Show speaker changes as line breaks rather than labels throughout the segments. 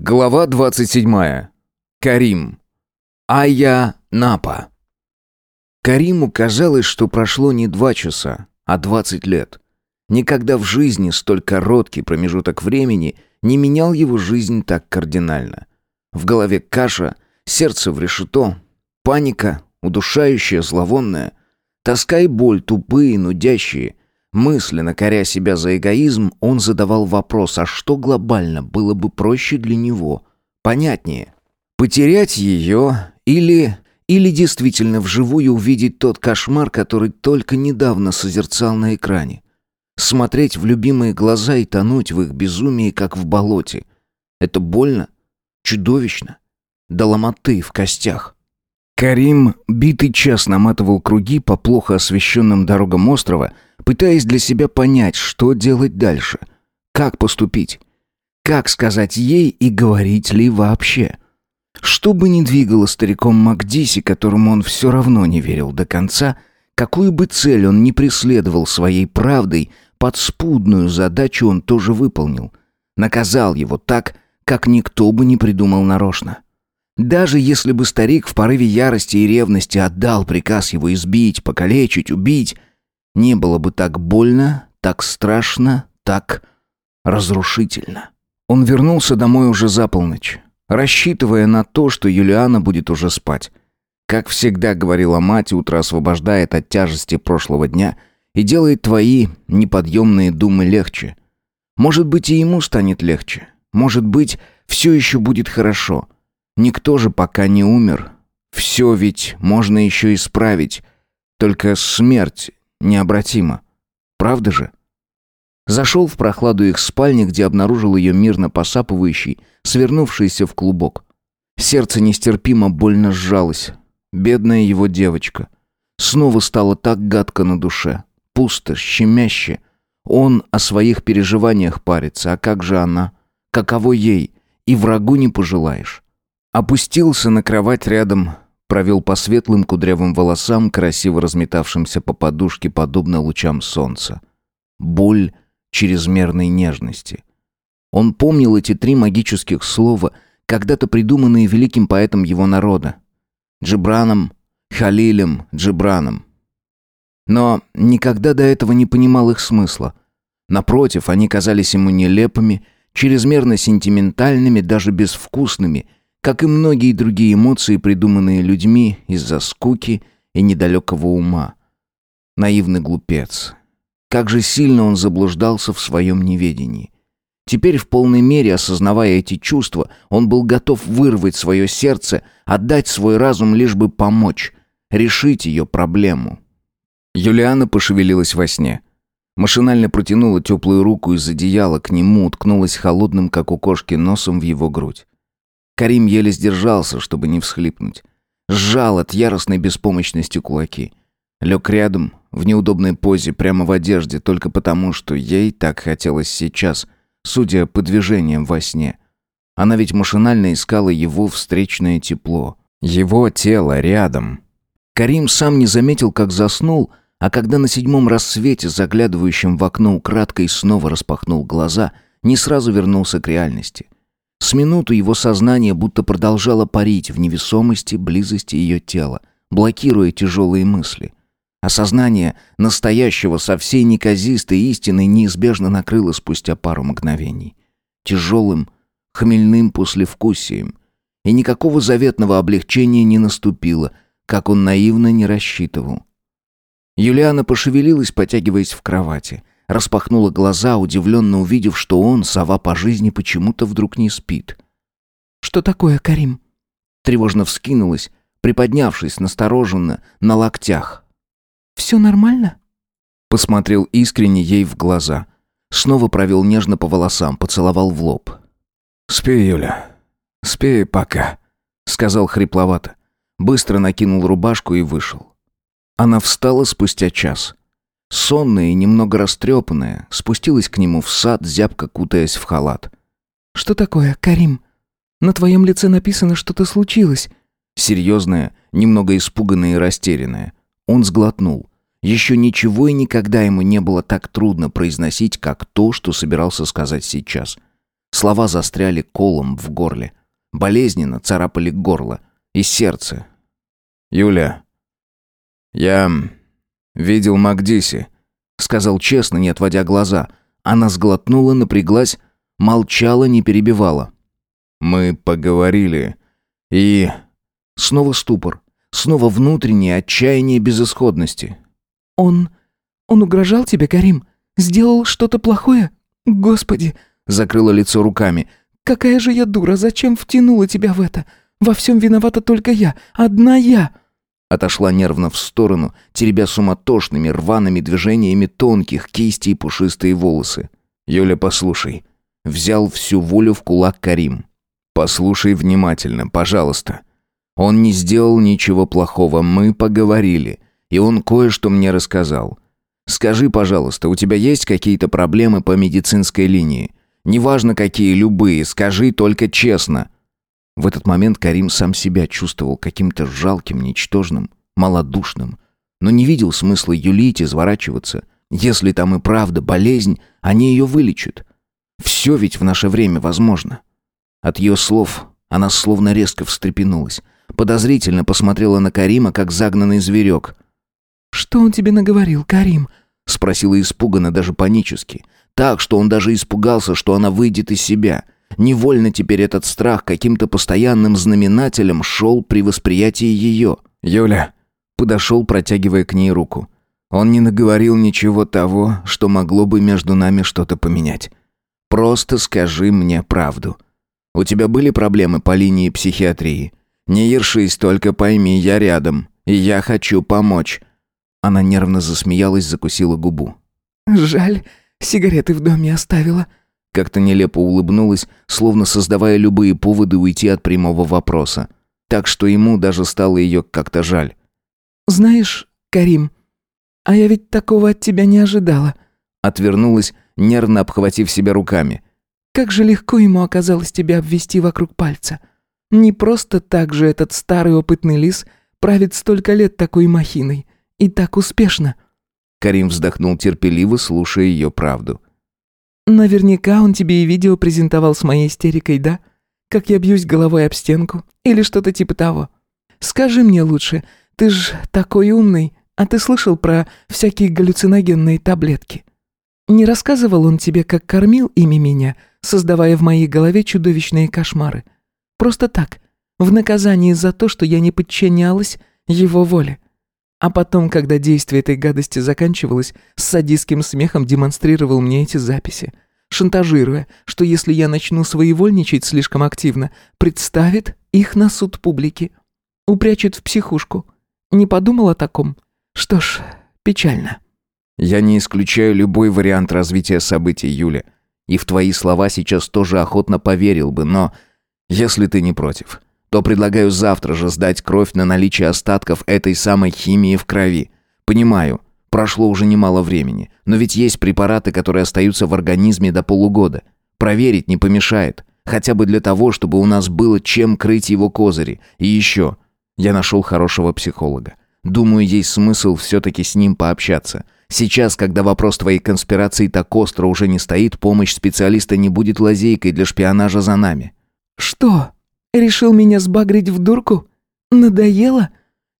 Глава 27. Карим. Ая Напа. Кариму казалось, что прошло не два часа, а двадцать лет. Никогда в жизни столь короткий промежуток времени не менял его жизнь так кардинально. В голове каша, сердце в решето, паника, удушающая, зловонная, тоска и боль тупые, нудящие, Мысленно коря себя за эгоизм, он задавал вопрос, а что глобально было бы проще для него, понятнее? Потерять ее или... или действительно вживую увидеть тот кошмар, который только недавно созерцал на экране? Смотреть в любимые глаза и тонуть в их безумии, как в болоте. Это больно? Чудовищно? До ломоты в костях. Карим битый час наматывал круги по плохо освещенным дорогам острова, пытаясь для себя понять, что делать дальше. Как поступить? Как сказать ей и говорить ли вообще? Что бы ни двигало стариком Макдиси, которому он все равно не верил до конца, какую бы цель он ни преследовал своей правдой, подспудную задачу он тоже выполнил. Наказал его так, как никто бы не придумал нарочно. Даже если бы старик в порыве ярости и ревности отдал приказ его избить, покалечить, убить, не было бы так больно, так страшно, так разрушительно. Он вернулся домой уже за полночь, рассчитывая на то, что Юлиана будет уже спать. Как всегда говорила мать, утро освобождает от тяжести прошлого дня и делает твои неподъемные думы легче. Может быть, и ему станет легче. Может быть, все еще будет хорошо. Никто же пока не умер. Все ведь можно еще исправить. Только смерть необратима. Правда же? Зашел в прохладу их спальни, где обнаружил ее мирно посапывающей, свернувшейся в клубок. Сердце нестерпимо больно сжалось. Бедная его девочка. Снова стало так гадко на душе. Пусто, щемяще. Он о своих переживаниях парится, а как же она? Каково ей? И врагу не пожелаешь. Опустился на кровать рядом, провел по светлым кудрявым волосам, красиво разметавшимся по подушке, подобно лучам солнца. Боль чрезмерной нежности. Он помнил эти три магических слова, когда-то придуманные великим поэтом его народа. Джибраном, Халилем, Джибраном. Но никогда до этого не понимал их смысла. Напротив, они казались ему нелепыми, чрезмерно сентиментальными, даже безвкусными – как и многие другие эмоции, придуманные людьми из-за скуки и недалекого ума. Наивный глупец. Как же сильно он заблуждался в своем неведении. Теперь в полной мере осознавая эти чувства, он был готов вырвать свое сердце, отдать свой разум лишь бы помочь, решить ее проблему. Юлиана пошевелилась во сне. Машинально протянула теплую руку из одеяла к нему, уткнулась холодным, как у кошки, носом в его грудь. Карим еле сдержался, чтобы не всхлипнуть. Сжал от яростной беспомощности кулаки. Лег рядом, в неудобной позе, прямо в одежде, только потому, что ей так хотелось сейчас, судя по движениям во сне. Она ведь машинально искала его встречное тепло. Его тело рядом. Карим сам не заметил, как заснул, а когда на седьмом рассвете, заглядывающем в окно украдкой, снова распахнул глаза, не сразу вернулся к реальности — с минуту его сознание будто продолжало парить в невесомости близости ее тела, блокируя тяжелые мысли. Осознание настоящего со всей неказистой истиной неизбежно накрыло спустя пару мгновений. Тяжелым, хмельным послевкусием. И никакого заветного облегчения не наступило, как он наивно не рассчитывал. Юлиана пошевелилась, потягиваясь в кровати — распахнула глаза, удивленно увидев, что он, сова по жизни, почему-то вдруг не спит.
«Что такое, Карим?»
Тревожно вскинулась, приподнявшись настороженно на локтях.
«Все нормально?»
Посмотрел искренне ей в глаза. Снова провел нежно по волосам, поцеловал в лоб.
«Спи, Юля. Спи пока», — сказал хрипловато.
Быстро накинул рубашку и вышел. Она встала спустя час. Сонная и немного растрепанная, спустилась к нему в сад, зябко кутаясь в халат.
«Что такое, Карим? На твоем лице написано, что-то случилось».
Серьезная, немного испуганная и растерянная. Он сглотнул. Еще ничего и никогда ему не было так трудно произносить, как то, что собирался сказать сейчас. Слова застряли колом в горле. Болезненно царапали горло и сердце.
«Юля, я видел Макдиси», — сказал честно, не отводя глаза. Она сглотнула, напряглась, молчала, не перебивала. «Мы поговорили, и...» Снова ступор, снова внутреннее отчаяние безысходности.
«Он... он угрожал тебе, Карим? Сделал что-то плохое? Господи!»
Закрыла лицо руками.
«Какая же я дура! Зачем втянула тебя в это? Во всем виновата только я, одна я!»
Отошла нервно в сторону, теребя суматошными рваными движениями тонких кисти и пушистые волосы.
«Юля, послушай».
Взял всю волю в кулак Карим.
«Послушай внимательно, пожалуйста. Он не сделал ничего плохого, мы поговорили, и он кое-что мне рассказал. Скажи, пожалуйста, у тебя есть какие-то проблемы по медицинской линии? Неважно какие, любые, скажи только честно».
В этот момент Карим сам себя чувствовал каким-то жалким, ничтожным, малодушным, но не видел смысла юлить изворачиваться. Если там и правда болезнь, они ее вылечат. Все ведь в наше время возможно. От ее слов она словно резко встрепенулась, подозрительно посмотрела на Карима, как загнанный зверек.
«Что он тебе наговорил, Карим?»
спросила испуганно, даже панически. Так, что он даже испугался, что она выйдет из себя — Невольно теперь этот страх каким-то постоянным знаменателем шел при восприятии ее.
«Юля», подошел, протягивая к ней руку. Он не наговорил ничего того, что могло бы между нами что-то поменять.
«Просто скажи мне правду. У тебя были проблемы по линии психиатрии? Не ершись, только пойми, я рядом, и я хочу помочь». Она нервно засмеялась, закусила губу.
«Жаль, сигареты в доме оставила»,
как-то нелепо улыбнулась, словно создавая любые поводы уйти от прямого вопроса. Так что ему даже стало ее как-то жаль.
«Знаешь, Карим, а я ведь такого от тебя не ожидала».
Отвернулась, нервно обхватив себя руками.
«Как же легко ему оказалось тебя обвести вокруг пальца. Не просто так же этот старый опытный лис правит столько лет такой махиной. И так успешно».
Карим вздохнул терпеливо, слушая ее правду.
Наверняка он тебе и видео презентовал с моей истерикой, да? Как я бьюсь головой об стенку или что-то типа того. Скажи мне лучше, ты ж такой умный, а ты слышал про всякие галлюциногенные таблетки? Не рассказывал он тебе, как кормил ими меня, создавая в моей голове чудовищные кошмары? Просто так, в наказании за то, что я не подчинялась его воле. А потом, когда действие этой гадости заканчивалось, с садистским смехом демонстрировал мне эти записи, шантажируя, что если я начну своевольничать слишком активно, представит их на суд публики. Упрячет в психушку. Не подумал о таком? Что ж, печально.
Я не исключаю любой вариант развития событий, Юля. И в твои слова сейчас тоже охотно поверил бы, но... Если ты не против то предлагаю завтра же сдать кровь на наличие остатков этой самой химии в крови. Понимаю, прошло уже немало времени, но ведь есть препараты, которые остаются в организме до полугода. Проверить не помешает, хотя бы для того, чтобы у нас было чем крыть его козыри. И еще, я нашел хорошего психолога. Думаю, есть смысл все-таки с ним пообщаться. Сейчас, когда вопрос твоей конспирации так остро уже не стоит, помощь специалиста не будет лазейкой для шпионажа за нами.
«Что?» Решил меня сбагрить в дурку? Надоело?»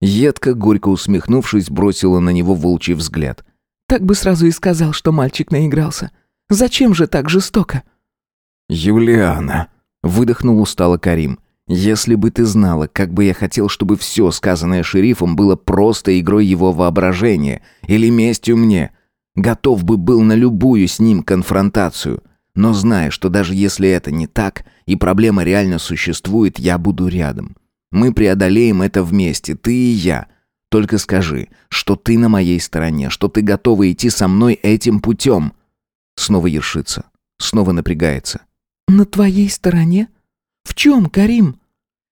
Едко, горько усмехнувшись, бросила на него волчий взгляд.
«Так бы сразу и сказал, что мальчик наигрался. Зачем же так жестоко?»
«Юлиана», — выдохнул устало Карим. «Если бы ты знала, как бы я хотел, чтобы все сказанное шерифом было просто игрой его воображения или местью мне. Готов бы был на любую с ним конфронтацию. Но зная, что даже если это не так, и проблема реально существует, я буду рядом. Мы преодолеем это вместе, ты и я. Только скажи, что ты на моей стороне, что ты готова идти со мной этим путем. Снова ершится, снова напрягается.
На твоей стороне? В чем, Карим?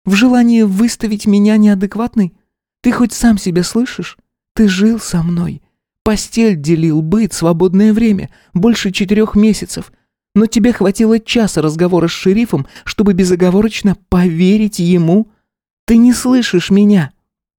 В желании выставить меня неадекватной? Ты хоть сам себя слышишь? Ты жил со мной. Постель делил, быт, свободное время. Больше четырех месяцев. Но тебе хватило часа разговора с шерифом, чтобы безоговорочно поверить ему? Ты не слышишь меня?»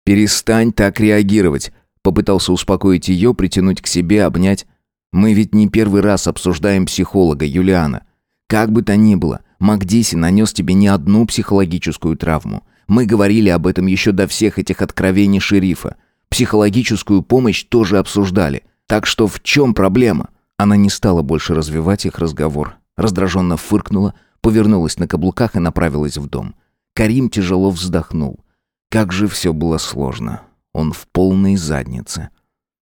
«Перестань так реагировать», — попытался успокоить ее, притянуть к себе, обнять. «Мы ведь не первый раз обсуждаем психолога, Юлиана. Как бы то ни было, Макдиси нанес тебе не одну психологическую травму. Мы говорили об этом еще до всех этих откровений шерифа. Психологическую помощь тоже обсуждали. Так что в чем проблема? Она не стала больше развивать их разговор. Раздраженно фыркнула, повернулась на каблуках и направилась в дом. Карим тяжело вздохнул. Как же все было сложно. Он в полной заднице.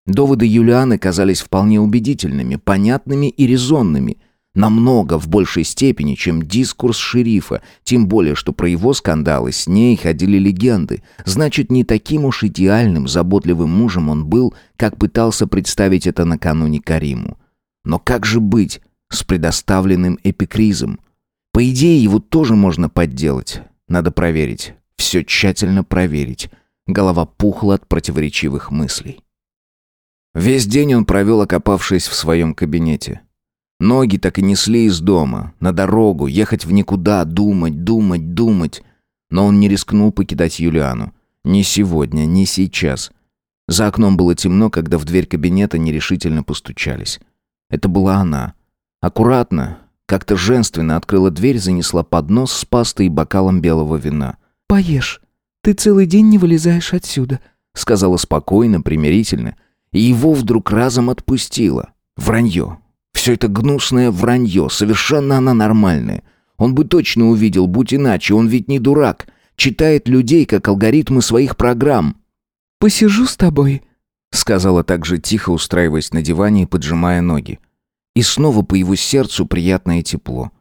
Доводы Юлианы казались вполне убедительными, понятными и резонными. Намного в большей степени, чем дискурс шерифа, тем более, что про его скандалы с ней ходили легенды. Значит, не таким уж идеальным, заботливым мужем он был, как пытался представить это накануне Кариму. Но как же быть с предоставленным эпикризом? По идее, его тоже можно подделать. Надо проверить. Все тщательно проверить. Голова пухла от противоречивых мыслей. Весь день он провел, окопавшись в своем кабинете. Ноги так и несли из дома, на дорогу, ехать в никуда, думать, думать, думать. Но он не рискнул покидать Юлиану. Ни сегодня, ни сейчас. За окном было темно, когда в дверь кабинета нерешительно постучались. Это была она. Аккуратно, как-то женственно открыла дверь, занесла поднос с пастой и бокалом белого вина.
«Поешь. Ты целый день не вылезаешь отсюда», —
сказала спокойно, примирительно. И его вдруг разом отпустило. Вранье. Все это гнусное вранье, совершенно она нормальная. Он бы точно увидел, будь иначе, он ведь не дурак. Читает людей, как алгоритмы своих программ.
«Посижу с тобой», —
сказала так же тихо, устраиваясь на диване и поджимая ноги. И снова по его сердцу приятное тепло.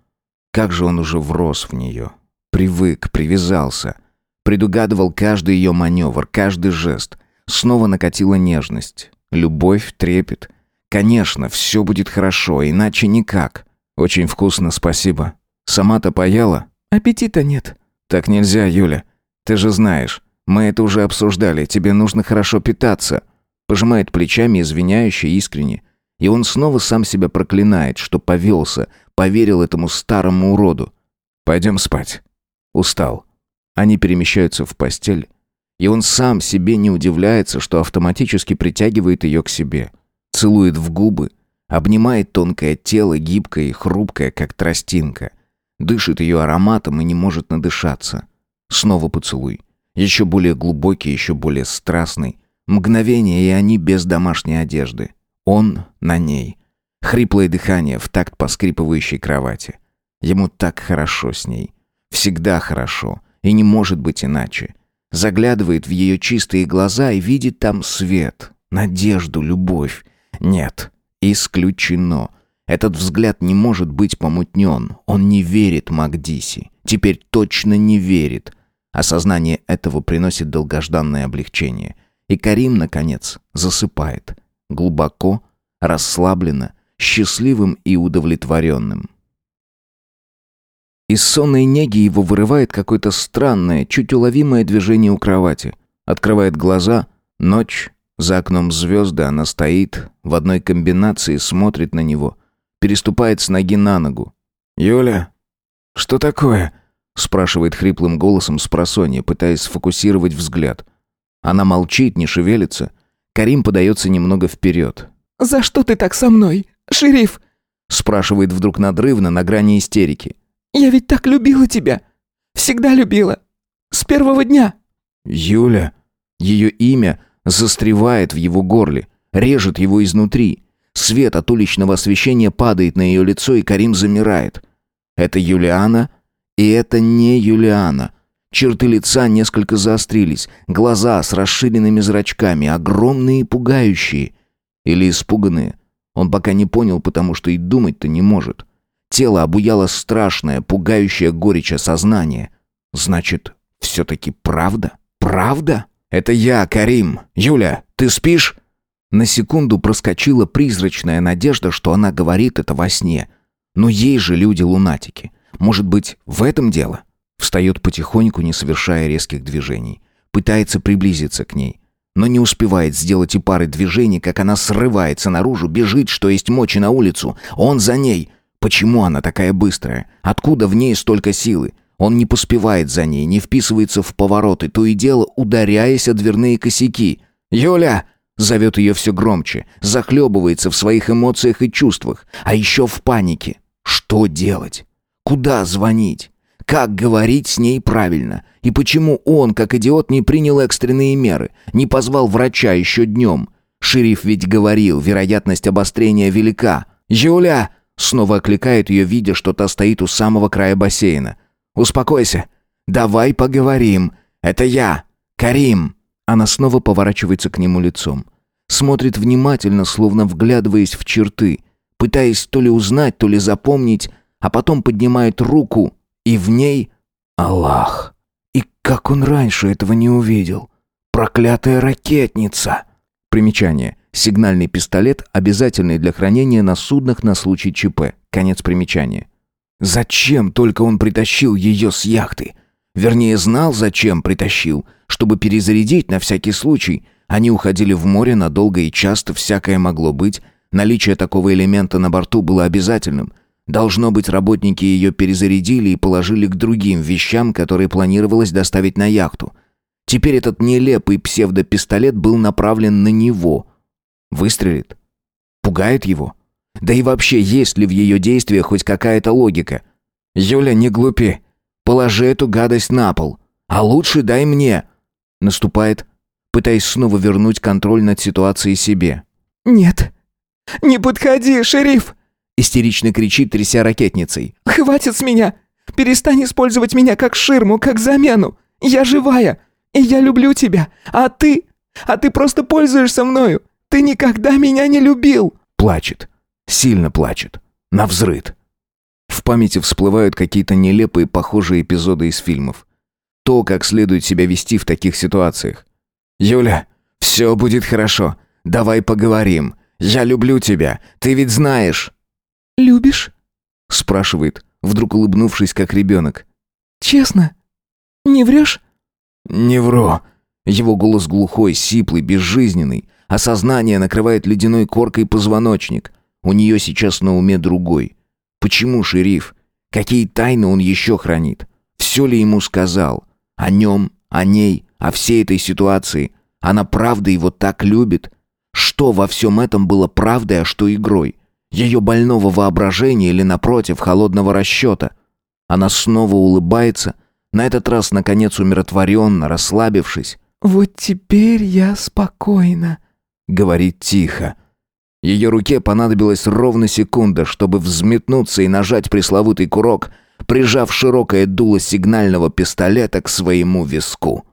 Как же он уже врос в нее. Привык, привязался. Предугадывал каждый ее маневр, каждый жест. Снова накатила нежность. Любовь, трепет. Конечно, все будет хорошо, иначе никак. Очень вкусно, спасибо. Сама-то поела?
Аппетита нет.
Так нельзя, Юля. Ты же знаешь. Мы это уже обсуждали. Тебе нужно хорошо питаться. Пожимает плечами, извиняюще, искренне. И он снова сам себя проклинает, что повелся, поверил этому старому уроду. «Пойдем спать». Устал. Они перемещаются в постель. И он сам себе не удивляется, что автоматически притягивает ее к себе. Целует в губы, обнимает тонкое тело, гибкое и хрупкое, как тростинка. Дышит ее ароматом и не может надышаться. Снова поцелуй. Еще более глубокий, еще более страстный. Мгновение, и они без домашней одежды. Он на ней. Хриплое дыхание в такт поскрипывающей кровати. Ему так хорошо с ней. Всегда хорошо. И не может быть иначе. Заглядывает в ее чистые глаза и видит там свет, надежду, любовь. Нет, исключено. Этот взгляд не может быть помутнен. Он не верит Макдиси. Теперь точно не верит. Осознание этого приносит долгожданное облегчение. И Карим, наконец, засыпает глубоко, расслабленно, счастливым и удовлетворенным. Из сонной неги его вырывает какое-то странное, чуть уловимое движение у кровати. Открывает глаза, ночь, за окном звезды, она стоит, в одной комбинации смотрит на него, переступает с ноги на ногу. «Юля, что такое?» спрашивает хриплым голосом с просонья, пытаясь сфокусировать взгляд. Она молчит, не шевелится, Карим подается немного вперед.
«За что ты так со мной, шериф?»
Спрашивает вдруг надрывно, на грани истерики.
«Я ведь так любила тебя. Всегда любила. С первого дня».
«Юля». Ее имя застревает в его горле, режет его изнутри. Свет от уличного освещения падает на ее лицо, и Карим замирает. Это Юлиана, и это не Юлиана. Черты лица несколько заострились, глаза с расширенными зрачками, огромные и пугающие. Или испуганные. Он пока не понял, потому что и думать-то не может. Тело обуяло страшное, пугающее горечь осознания. Значит, все-таки правда? Правда? Это я, Карим. Юля, ты спишь? На секунду проскочила призрачная надежда, что она говорит это во сне. Но ей же люди лунатики. Может быть, в этом дело? Встает потихоньку, не совершая резких движений. Пытается приблизиться к ней. Но не успевает сделать и пары движений, как она срывается наружу, бежит, что есть мочи на улицу. Он за ней. Почему она такая быстрая? Откуда в ней столько силы? Он не поспевает за ней, не вписывается в повороты, то и дело ударяясь о дверные косяки. «Юля!» Зовет ее все громче, захлебывается в своих эмоциях и чувствах, а еще в панике. Что делать? Куда звонить? Как говорить с ней правильно? И почему он, как идиот, не принял экстренные меры, не позвал врача еще днем? Шериф ведь говорил, вероятность обострения велика. «Юля!» — снова окликает ее, видя, что та стоит у самого края бассейна. «Успокойся. Давай поговорим. Это я, Карим». Она снова поворачивается к нему лицом. Смотрит внимательно, словно вглядываясь в черты, пытаясь то ли узнать, то ли запомнить, а потом поднимает руку, и в ней Аллах. И как он раньше этого не увидел? Проклятая ракетница! Примечание. Сигнальный пистолет, обязательный для хранения на суднах на случай ЧП. Конец примечания. Зачем только он притащил ее с яхты? Вернее, знал, зачем притащил. Чтобы перезарядить на всякий случай. Они уходили в море надолго и часто, всякое могло быть. Наличие такого элемента на борту было обязательным. Должно быть, работники ее перезарядили и положили к другим вещам, которые планировалось доставить на яхту. Теперь этот нелепый псевдопистолет был направлен на него. Выстрелит? Пугает его? Да и вообще, есть ли в ее действиях хоть какая-то логика? «Юля, не глупи. Положи эту гадость на пол. А лучше дай мне». Наступает, пытаясь снова вернуть контроль над ситуацией себе.
«Нет. Не подходи, шериф!»
Истерично кричит, тряся ракетницей.
«Хватит с меня! Перестань использовать меня как ширму, как замену! Я живая! И я люблю тебя! А ты? А ты просто пользуешься мною! Ты никогда меня не любил!»
Плачет. Сильно плачет. Навзрыд. В памяти всплывают какие-то нелепые похожие эпизоды из фильмов. То, как следует себя вести в таких ситуациях. «Юля, все будет хорошо. Давай поговорим. Я люблю тебя. Ты ведь знаешь».
«Любишь?»
— спрашивает, вдруг улыбнувшись, как ребенок.
«Честно? Не врешь?»
«Не вру». Его голос глухой, сиплый, безжизненный. Осознание накрывает ледяной коркой позвоночник. У нее сейчас на уме другой. Почему шериф? Какие тайны он еще хранит? Все ли ему сказал? О нем, о ней, о всей этой ситуации? Она правда его так любит? Что во всем этом было правдой, а что игрой? Ее больного воображения или, напротив, холодного расчета? Она снова улыбается, на этот раз, наконец, умиротворенно, расслабившись.
«Вот теперь я спокойна», —
говорит тихо. Ее руке понадобилась ровно секунда, чтобы взметнуться и нажать пресловутый курок, прижав широкое дуло сигнального пистолета к своему виску.